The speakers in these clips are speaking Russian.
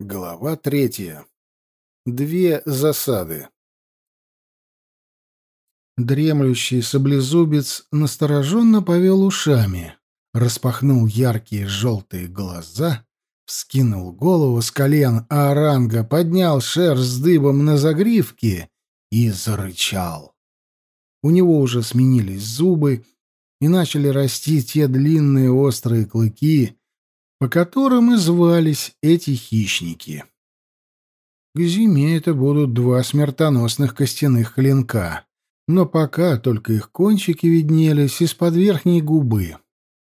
Глава третья. Две засады. Дремлющий саблезубец настороженно повел ушами, распахнул яркие желтые глаза, вскинул голову с колен Аранга, поднял шерсть с дыбом на загривке и зарычал. У него уже сменились зубы и начали расти те длинные острые клыки, по которым и звались эти хищники. К зиме это будут два смертоносных костяных клинка, но пока только их кончики виднелись из-под верхней губы.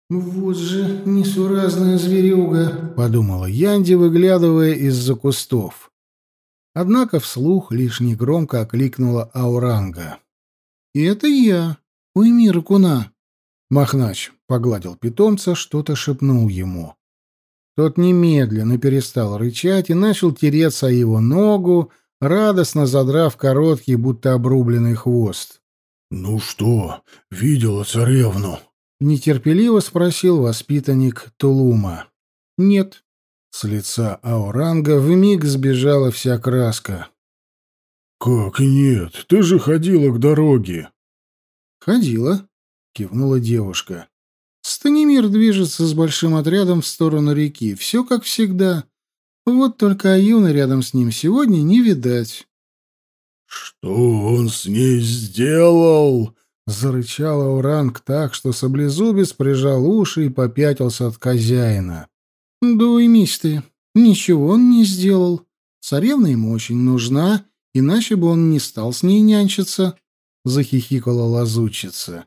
«Вот же несуразная зверюга», — подумала Янди, выглядывая из-за кустов. Однако вслух лишь негромко окликнула Ауранга. «И это я, уйми ракуна». Махнач погладил питомца, что-то шепнул ему. Тот немедленно перестал рычать и начал тереться о его ногу, радостно задрав короткий, будто обрубленный хвост. «Ну что, видела царевну?» — нетерпеливо спросил воспитанник Тулума. «Нет». С лица Ауранга вмиг сбежала вся краска. «Как нет? Ты же ходила к дороге». «Ходила», — кивнула девушка. Станимир движется с большим отрядом в сторону реки. Все как всегда. Вот только Аюны рядом с ним сегодня не видать. «Что он с ней сделал?» — зарычал Ауранг так, что саблезубец прижал уши и попятился от хозяина. «Да уймись ты. Ничего он не сделал. Царевна ему очень нужна, иначе бы он не стал с ней нянчиться», — захихикала лазучица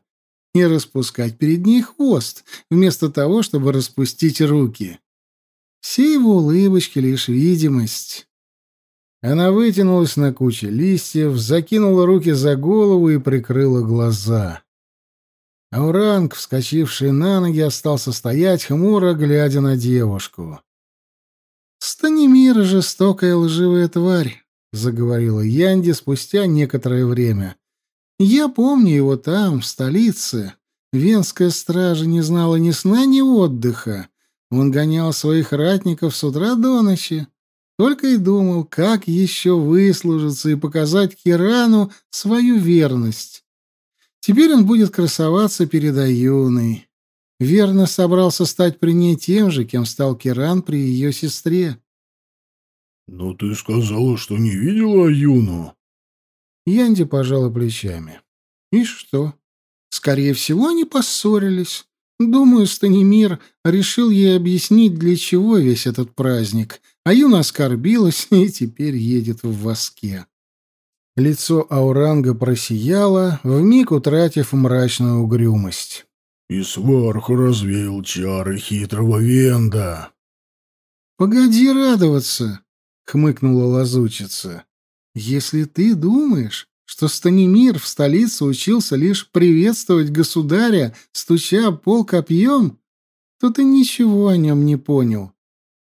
и распускать перед ней хвост, вместо того, чтобы распустить руки. Все его улыбочки — лишь видимость. Она вытянулась на куче листьев, закинула руки за голову и прикрыла глаза. Ауранг, вскочивший на ноги, остался стоять, хмуро глядя на девушку. «Станимир — жестокая лживая тварь», — заговорила Янди спустя некоторое время. Я помню его там, в столице. Венская стража не знала ни сна, ни отдыха. Он гонял своих ратников с утра до ночи. Только и думал, как еще выслужиться и показать Кирану свою верность. Теперь он будет красоваться перед Аюной. Верно собрался стать при ней тем же, кем стал Киран при ее сестре. — Но ты сказала, что не видела Аюну. Янди пожала плечами. И что? Скорее всего, они поссорились. Думаю, Станимир решил ей объяснить, для чего весь этот праздник, а Юна оскорбилась и теперь едет в воске. Лицо Ауранга просияло, вмиг утратив мрачную угрюмость. «И сварх развеял чары хитрого Венда». «Погоди радоваться», — хмыкнула лазучица. Если ты думаешь, что Станимир в столице учился лишь приветствовать государя, стуча пол копьем, то ты ничего о нем не понял.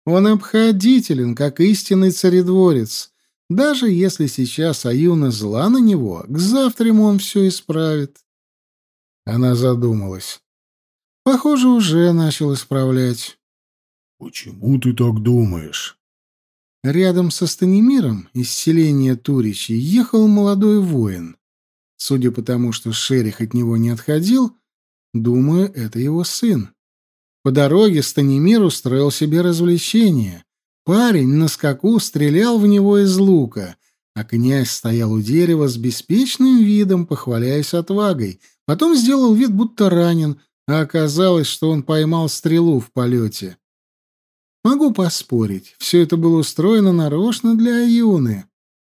Он обходителен, как истинный царедворец. Даже если сейчас Аюна зла на него, к завтраму он все исправит. Она задумалась. Похоже, уже начал исправлять. «Почему ты так думаешь?» Рядом со Станимиром из селения Туричи ехал молодой воин. Судя по тому, что Шерих от него не отходил, думаю, это его сын. По дороге Станимир устроил себе развлечение. Парень на скаку стрелял в него из лука, а князь стоял у дерева с беспечным видом, похваляясь отвагой. Потом сделал вид, будто ранен, а оказалось, что он поймал стрелу в полете. Могу поспорить, все это было устроено нарочно для Аюны.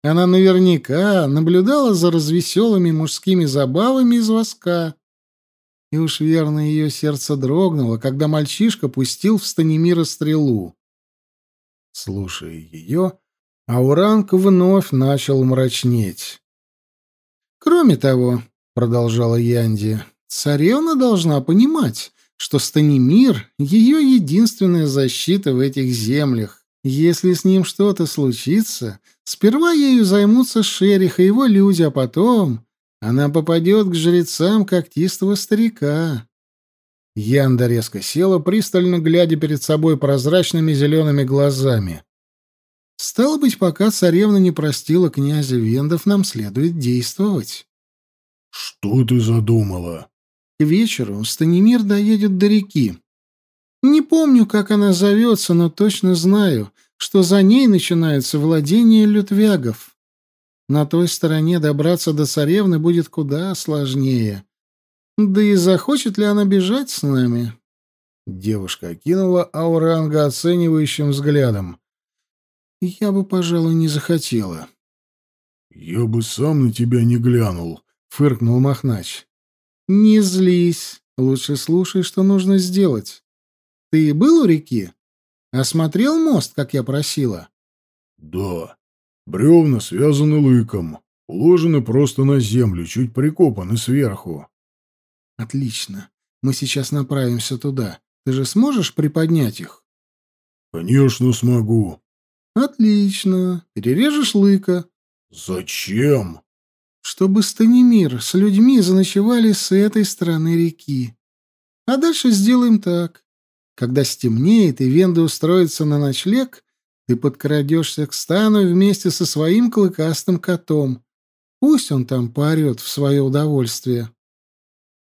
Она наверняка наблюдала за развеселыми мужскими забавами из воска. И уж верно ее сердце дрогнуло, когда мальчишка пустил в Станимира стрелу. Слушая ее, Ауранг вновь начал мрачнеть. «Кроме того», — продолжала Янди, — «царевна должна понимать, что Станимир — ее единственная защита в этих землях. Если с ним что-то случится, сперва ею займутся Шерих и его люди, а потом она попадет к жрецам когтистого старика. Янда резко села, пристально глядя перед собой прозрачными зелеными глазами. Стало быть, пока царевна не простила князя Вендов, нам следует действовать. — Что ты задумала? К вечеру Станимир доедет до реки. Не помню, как она зовется, но точно знаю, что за ней начинаются владения лютвягов. На той стороне добраться до царевны будет куда сложнее. Да и захочет ли она бежать с нами? Девушка окинула Ауранга оценивающим взглядом. Я бы, пожалуй, не захотела. Я бы сам на тебя не глянул, фыркнул Махнач. Не злись, лучше слушай, что нужно сделать. Ты был у реки? Осмотрел мост, как я просила? Да. Бревна связаны лыком, уложены просто на землю, чуть прикопаны сверху. Отлично. Мы сейчас направимся туда. Ты же сможешь приподнять их? Конечно, смогу. Отлично. Перережешь лыка. Зачем? Чтобы Станимир с людьми заночевали с этой стороны реки. А дальше сделаем так. Когда стемнеет и Венда устроится на ночлег, ты подкрадешься к стану вместе со своим клыкастым котом. Пусть он там поорет в свое удовольствие.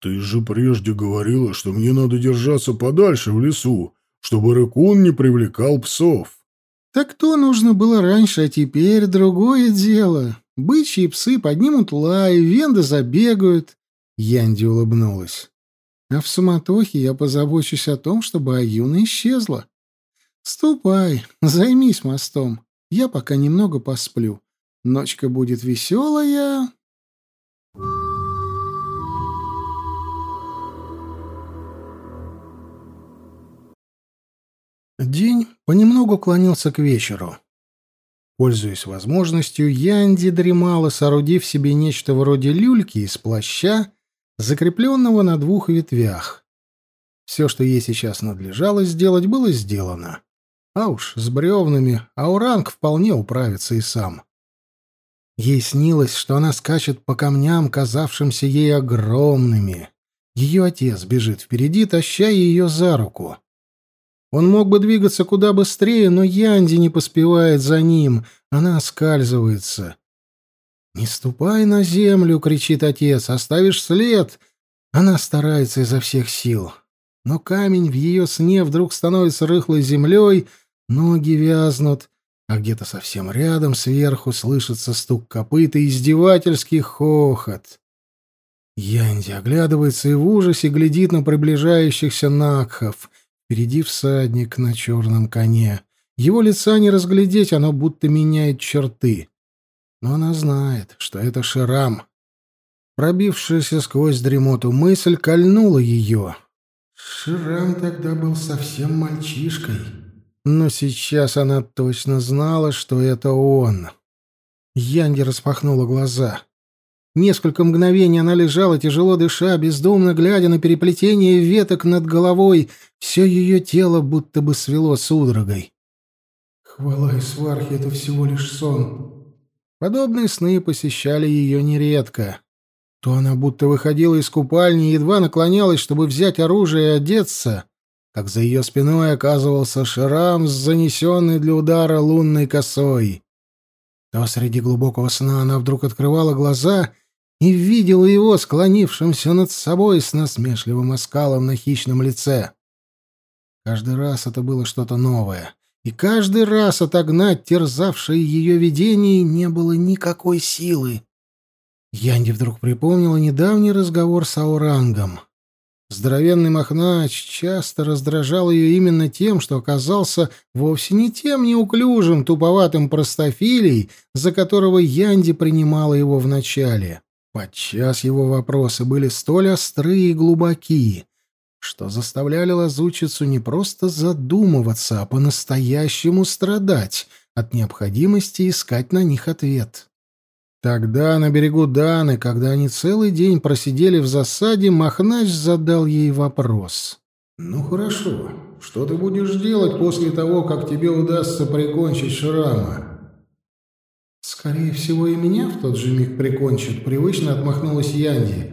«Ты же прежде говорила, что мне надо держаться подальше в лесу, чтобы рыкун не привлекал псов». «Так то нужно было раньше, а теперь другое дело. Бычьи псы поднимут лай, венды забегают». Янди улыбнулась. «А в суматохе я позабочусь о том, чтобы Аюна исчезла. Ступай, займись мостом. Я пока немного посплю. Ночка будет веселая, День понемногу клонился к вечеру. Пользуясь возможностью, Янди дремала, соорудив себе нечто вроде люльки из плаща, закрепленного на двух ветвях. Все, что ей сейчас надлежало сделать, было сделано. А уж с бревнами Ауранг вполне управится и сам. Ей снилось, что она скачет по камням, казавшимся ей огромными. Ее отец бежит впереди, таща ее за руку. Он мог бы двигаться куда быстрее, но Янди не поспевает за ним. Она оскальзывается. «Не ступай на землю!» — кричит отец. «Оставишь след!» Она старается изо всех сил. Но камень в ее сне вдруг становится рыхлой землей, ноги вязнут, а где-то совсем рядом сверху слышится стук копыт и издевательский хохот. Янди оглядывается и в ужасе глядит на приближающихся Накхов — Впереди всадник на черном коне. Его лица не разглядеть, оно будто меняет черты. Но она знает, что это Ширам. Пробившаяся сквозь дремоту мысль кольнула ее. Ширам тогда был совсем мальчишкой. Но сейчас она точно знала, что это он. Янди распахнула глаза. Несколько мгновений она лежала, тяжело дыша, бездумно глядя на переплетение веток над головой. Все ее тело будто бы свело судорогой. Хвала и свархи — это всего лишь сон. Подобные сны посещали ее нередко. То она будто выходила из купальни и едва наклонялась, чтобы взять оружие и одеться, как за ее спиной оказывался шрам с занесенной для удара лунной косой. То среди глубокого сна она вдруг открывала глаза и видела его склонившимся над собой с насмешливым оскалом на хищном лице. Каждый раз это было что-то новое, и каждый раз отогнать терзавшее ее видение не было никакой силы. Янди вдруг припомнила недавний разговор с Аурангом. Здоровенный Махнач часто раздражал ее именно тем, что оказался вовсе не тем неуклюжим, туповатым простофилей, за которого Янди принимала его вначале. Подчас его вопросы были столь острые и глубоки, что заставляли лазучицу не просто задумываться, а по-настоящему страдать от необходимости искать на них ответ. Тогда на берегу Даны, когда они целый день просидели в засаде, Махнач задал ей вопрос. «Ну хорошо, что ты будешь делать после того, как тебе удастся прикончить Шрама?» «Скорее всего, и меня в тот же миг прикончат», — привычно отмахнулась Янди.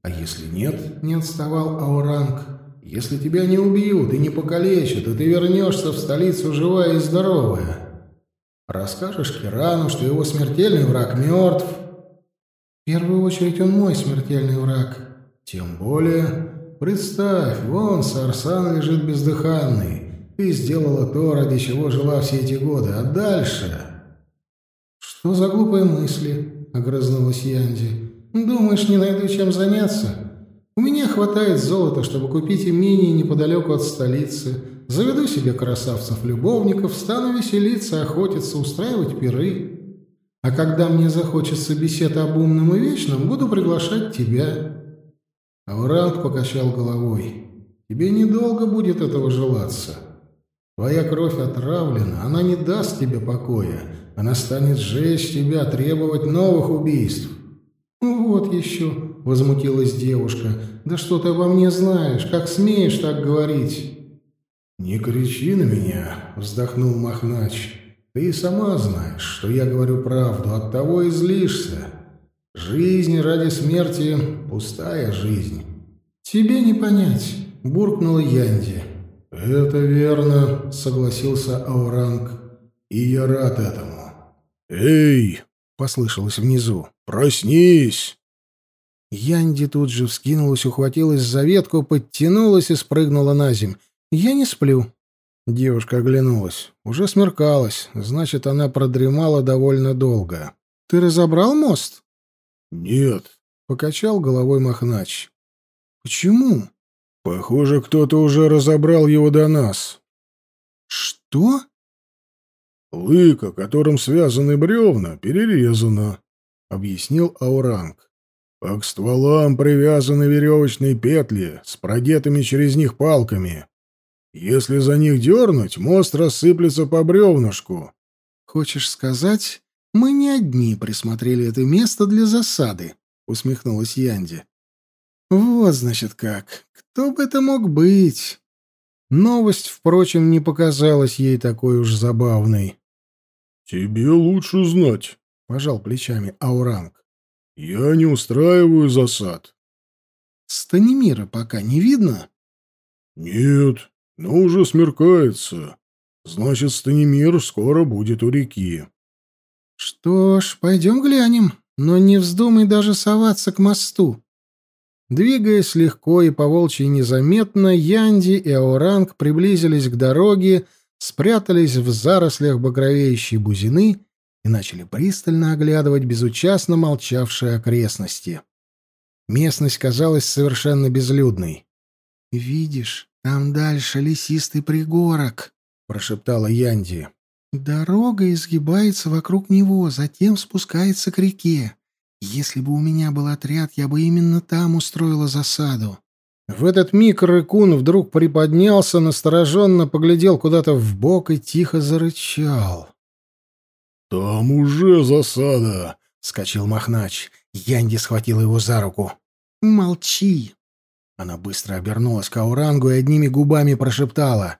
«А если нет?» — не отставал Ауранг. «Если тебя не убьют и не покалечат, и ты вернешься в столицу живая и здоровая». Расскажешь Кирану, что его смертельный враг мертв. В первую очередь он мой смертельный враг. Тем более, представь, вон Сарсан лежит бездыханный. Ты сделала то, ради чего жила все эти годы. А дальше... «Что за глупые мысли?» — огрызнулась Янди. «Думаешь, не найду чем заняться? У меня хватает золота, чтобы купить имение неподалеку от столицы. Заведу себе красавцев-любовников, стану веселиться, охотиться, устраивать пиры. А когда мне захочется бесед об умном и вечном, буду приглашать тебя». Аурант покачал головой. «Тебе недолго будет этого желаться. Твоя кровь отравлена, она не даст тебе покоя». Она станет жечь тебя, требовать новых убийств. «Вот еще», — возмутилась девушка, — «да что ты обо мне знаешь? Как смеешь так говорить?» «Не кричи на меня», — вздохнул Махнач. «Ты сама знаешь, что я говорю правду, оттого и злишься. Жизнь ради смерти — пустая жизнь». «Тебе не понять», — буркнула Янди. «Это верно», — согласился Ауранг. «И я рад этому. «Эй!» — послышалось внизу. «Проснись!» Янди тут же вскинулась, ухватилась за ветку, подтянулась и спрыгнула на земь. «Я не сплю». Девушка оглянулась. Уже смеркалось, значит, она продремала довольно долго. «Ты разобрал мост?» «Нет», — покачал головой Махнач. «Почему?» «Похоже, кто-то уже разобрал его до нас». «Что?» Лыка, которым связаны бревна, перерезана, — объяснил Ауранг. А к стволам привязаны веревочные петли с продетыми через них палками. Если за них дернуть, мост рассыплется по бревнышку. — Хочешь сказать, мы не одни присмотрели это место для засады? — усмехнулась Янди. — Вот, значит, как. Кто бы это мог быть? Новость, впрочем, не показалась ей такой уж забавной. «Тебе лучше знать», — пожал плечами Ауранг. «Я не устраиваю засад». «Станимира пока не видно?» «Нет, но уже смеркается. Значит, Станимир скоро будет у реки». «Что ж, пойдем глянем, но не вздумай даже соваться к мосту». Двигаясь легко и по волчьи незаметно, Янди и Ауранг приблизились к дороге, спрятались в зарослях багровеющей бузины и начали пристально оглядывать безучастно молчавшие окрестности. Местность казалась совершенно безлюдной. «Видишь, там дальше лесистый пригорок», — прошептала Янди. «Дорога изгибается вокруг него, затем спускается к реке. Если бы у меня был отряд, я бы именно там устроила засаду. В этот миг рыкун вдруг приподнялся, настороженно поглядел куда-то в бок и тихо зарычал. «Там уже засада!» — скачал Махнач. Янди схватил его за руку. «Молчи!» Она быстро обернулась к Аурангу и одними губами прошептала.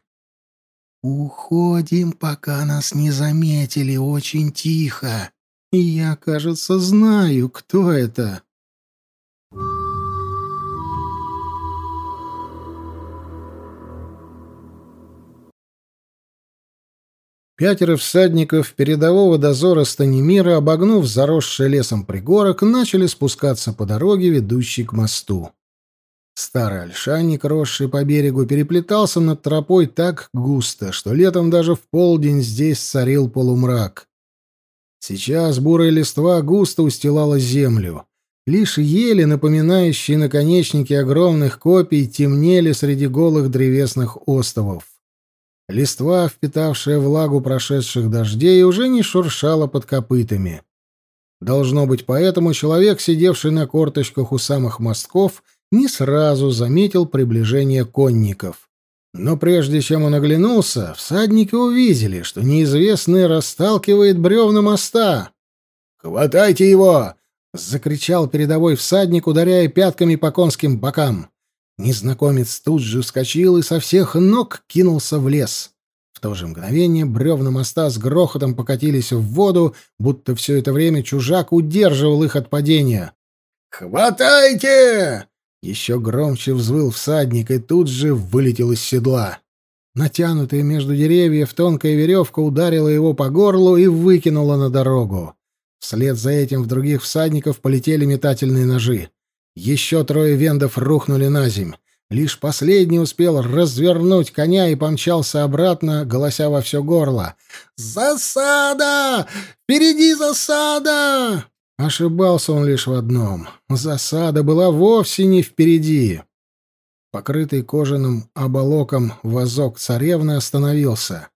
«Уходим, пока нас не заметили, очень тихо. И я, кажется, знаю, кто это». Пятеро всадников передового дозора Станимира, обогнув заросший лесом пригорок, начали спускаться по дороге, ведущей к мосту. Старый ольшанник, росший по берегу, переплетался над тропой так густо, что летом даже в полдень здесь царил полумрак. Сейчас бурая листва густо устилала землю. Лишь ели, напоминающие наконечники огромных копий, темнели среди голых древесных остовов. Листва, впитавшая влагу прошедших дождей, уже не шуршала под копытами. Должно быть, поэтому человек, сидевший на корточках у самых мостков, не сразу заметил приближение конников. Но прежде чем он оглянулся, всадники увидели, что неизвестный расталкивает бревна моста. «Хватайте его!» — закричал передовой всадник, ударяя пятками по конским бокам. Незнакомец тут же вскочил и со всех ног кинулся в лес. В то же мгновение бревна моста с грохотом покатились в воду, будто все это время чужак удерживал их от падения. «Хватайте!» Еще громче взвыл всадник и тут же вылетел из седла. Натянутая между деревьев тонкая веревка ударила его по горлу и выкинула на дорогу. Вслед за этим в других всадников полетели метательные ножи. Еще трое вендов рухнули на земь. Лишь последний успел развернуть коня и помчался обратно, голося во все горло. «Засада! Впереди засада!» Ошибался он лишь в одном. Засада была вовсе не впереди. Покрытый кожаным оболоком вазок царевны остановился.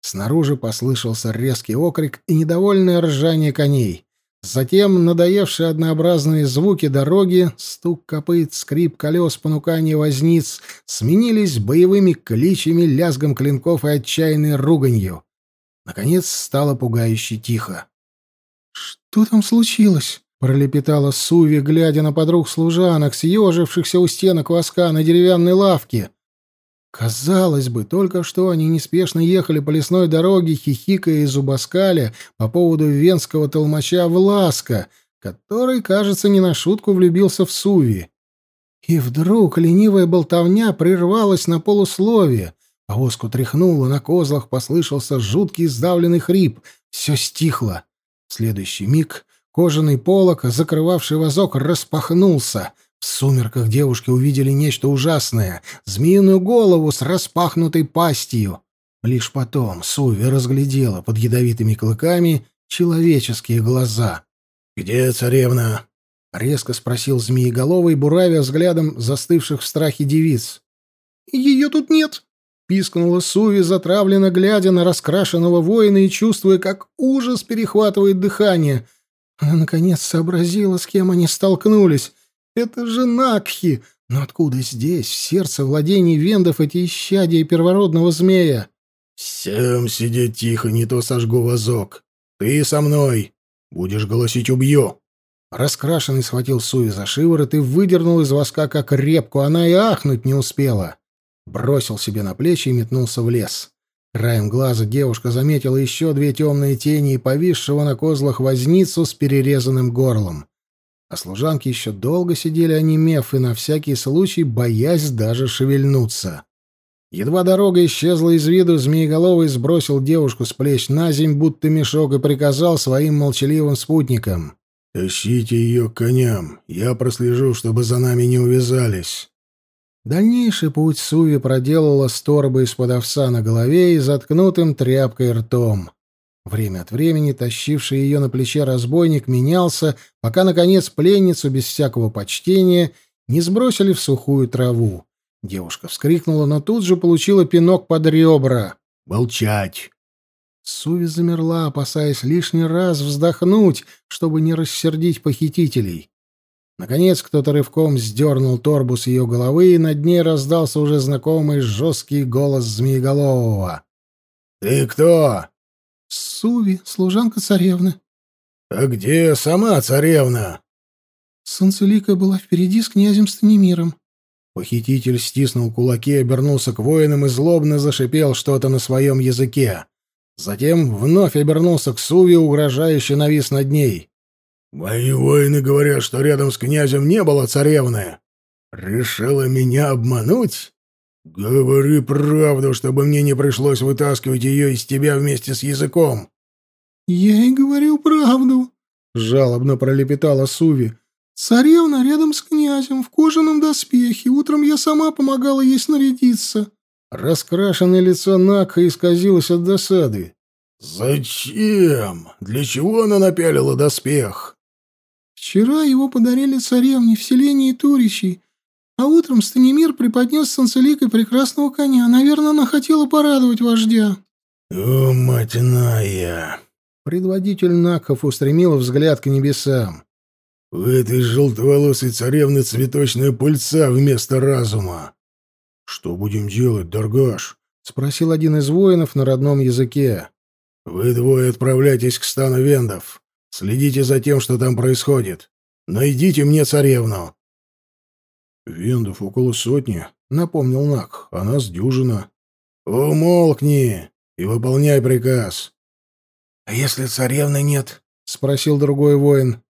Снаружи послышался резкий окрик и недовольное ржание коней. Затем надоевшие однообразные звуки дороги, стук копыт, скрип колес, понукание возниц сменились боевыми кличами, лязгом клинков и отчаянной руганью. Наконец стало пугающе тихо. «Что там случилось?» — пролепетала Суви, глядя на подруг служанок, съежившихся у стенок воска на деревянной лавке. Казалось бы, только что они неспешно ехали по лесной дороге, хихикая и зубоскаля по поводу венского толмача Власка, который, кажется, не на шутку влюбился в Суви. И вдруг ленивая болтовня прервалась на полусловие. Повозку тряхнуло, на козлах послышался жуткий сдавленный хрип. Все стихло. В следующий миг кожаный полог, закрывавший вазок, распахнулся — в сумерках девушки увидели нечто ужасное — змеиную голову с распахнутой пастью. Лишь потом Суви разглядела под ядовитыми клыками человеческие глаза. «Где царевна?» — резко спросил змееголовый, буравя взглядом застывших в страхе девиц. «Ее тут нет!» — пискнула Суви, затравленно глядя на раскрашенного воина и чувствуя, как ужас перехватывает дыхание. Она, наконец, сообразила, с кем они столкнулись. Это же Накхи! Но откуда здесь, в сердце владений вендов, эти исчадия первородного змея? «Всем сидеть тихо, не то сожгу вазок. Ты со мной. Будешь голосить «убью». Раскрашенный схватил Суи за шиворот и выдернул из воска как репку. Она и ахнуть не успела. Бросил себе на плечи и метнулся в лес. Краем глаза девушка заметила еще две темные тени и повисшего на козлах возницу с перерезанным горлом а служанки еще долго сидели онемев и на всякий случай боясь даже шевельнуться. Едва дорога исчезла из виду, Змееголовый сбросил девушку с плеч на земь, будто мешок, и приказал своим молчаливым спутникам. «Тащите ее к коням. Я прослежу, чтобы за нами не увязались». Дальнейший путь Суви проделала с торбой из-под овса на голове и заткнутым тряпкой ртом. Время от времени тащивший ее на плече разбойник менялся, пока, наконец, пленницу без всякого почтения не сбросили в сухую траву. Девушка вскрикнула, но тут же получила пинок под ребра. «Молчать!» Суви замерла, опасаясь лишний раз вздохнуть, чтобы не рассердить похитителей. Наконец кто-то рывком сдернул торбу с ее головы, и над ней раздался уже знакомый жесткий голос Змееголового. «Ты кто?» Суви, служанка царевны. А где сама царевна? Санцелика была впереди с князем Станимиром. Похититель стиснул кулаки, обернулся к воинам и злобно зашипел что-то на своем языке. Затем вновь обернулся к Суви, угрожающе навис над ней. «Мои воины говорят, что рядом с князем не было царевны. Решила меня обмануть? «Говори правду, чтобы мне не пришлось вытаскивать ее из тебя вместе с языком». «Я и говорю правду», — жалобно пролепетала Суви. «Царевна рядом с князем, в кожаном доспехе. Утром я сама помогала ей снарядиться». Раскрашенное лицо Накха исказилось от досады. «Зачем? Для чего она напялила доспех?» «Вчера его подарили царевне в селении Туричей. А утром Станимир преподнес с Анцеликой прекрасного коня. Наверное, она хотела порадовать вождя. «О, мать Ная!» Предводитель Накхов устремил взгляд к небесам. «У этой желтоволосой царевны цветочная пыльца вместо разума». «Что будем делать, Даргаш?» — спросил один из воинов на родном языке. «Вы двое отправляйтесь к стану вендов. Следите за тем, что там происходит. Найдите мне царевну. «Вендов около сотни», — напомнил Нак. «А нас дюжина». «Умолкни и выполняй приказ». «А если царевны нет?» — спросил другой воин.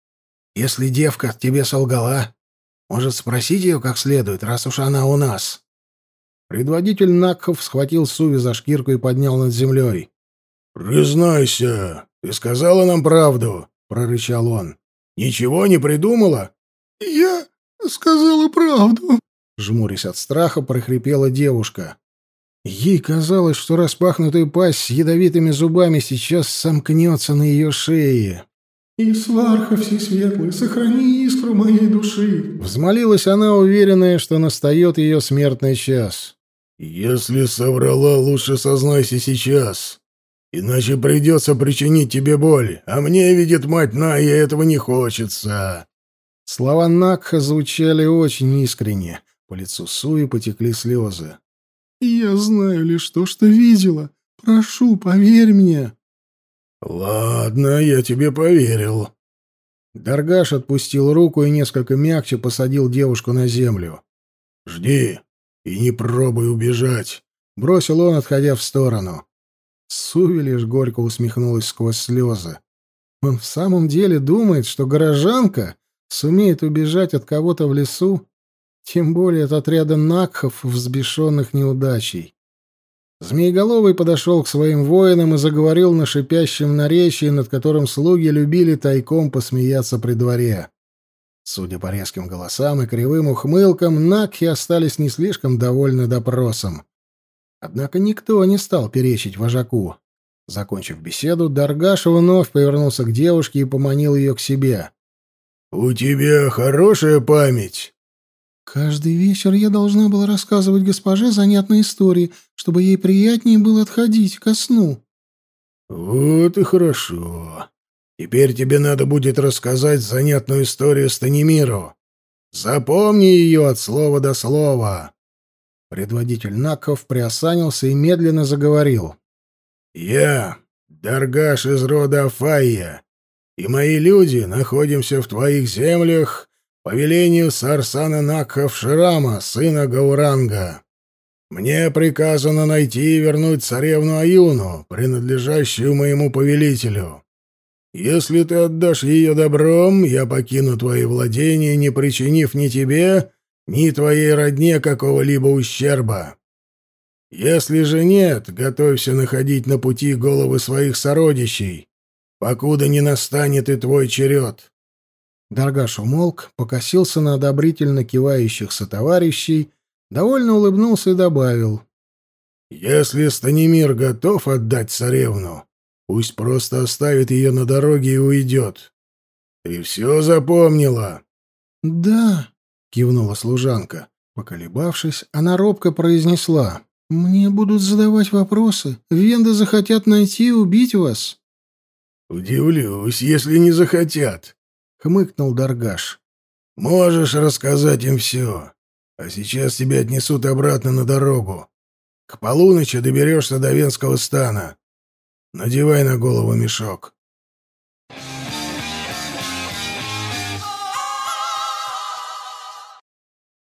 «Если девка тебе солгала, может, спросить ее как следует, раз уж она у нас?» Предводитель Накхов схватил Суви за шкирку и поднял над землей. «Признайся, ты сказала нам правду», — прорычал он. «Ничего не придумала?» «Я сказала правду», — жмурясь от страха, прохрипела девушка. Ей казалось, что распахнутая пасть с ядовитыми зубами сейчас сомкнется на ее шее. «И сварха всесветлый, сохрани искру моей души!» Взмолилась она, уверенная, что настает ее смертный час. «Если соврала, лучше сознайся сейчас. Иначе придется причинить тебе боль, а мне, видит мать Ная, этого не хочется». Слова Накха звучали очень искренне. По лицу Суи потекли слезы. «Я знаю лишь то, что видела. Прошу, поверь мне». «Ладно, я тебе поверил». Даргаш отпустил руку и несколько мягче посадил девушку на землю. «Жди, и не пробуй убежать, бросил он, отходя в сторону. Суви лишь горько усмехнулась сквозь слезы. Он в самом деле думает, что горожанка сумеет убежать от кого-то в лесу, тем более от отряда накхов, взбешенных неудачей. Змееголовый подошел к своим воинам и заговорил на шипящем наречии, над которым слуги любили тайком посмеяться при дворе. Судя по резким голосам и кривым ухмылкам, Накхи остались не слишком довольны допросом. Однако никто не стал перечить вожаку. Закончив беседу, Даргаш вновь повернулся к девушке и поманил ее к себе. «У тебя хорошая память?» «Каждый вечер я должна была рассказывать госпоже занятные истории, чтобы ей приятнее было отходить ко сну». «Вот и хорошо. Теперь тебе надо будет рассказать занятную историю Станимиру. Запомни ее от слова до слова. Предводитель Наков приосанился и медленно заговорил. «Я, Даргаш из рода Афайя, и мои люди находимся в твоих землях по велению Сарсана Накхов Ширама, сына Гауранга. Мне приказано найти и вернуть царевну Аюну, принадлежащую моему повелителю. Если ты отдашь ее добром, я покину твои владения, не причинив ни тебе, ни твоей родне какого-либо ущерба. Если же нет, готовься находить на пути головы своих сородичей, покуда не настанет и твой черед». Даргаш умолк, покосился на одобрительно кивающих сотоварищей, довольно улыбнулся и добавил. «Если Станимир готов отдать царевну, Пусть просто оставит ее на дороге и уйдет. Ты все запомнила? — Да, — кивнула служанка. Поколебавшись, она робко произнесла. — Мне будут задавать вопросы. Венды захотят найти и убить вас. — Удивлюсь, если не захотят, — хмыкнул Даргаш. — Можешь рассказать им все. А сейчас тебя отнесут обратно на дорогу. К полуночи доберешься до Венского стана. Надевай на голову мешок.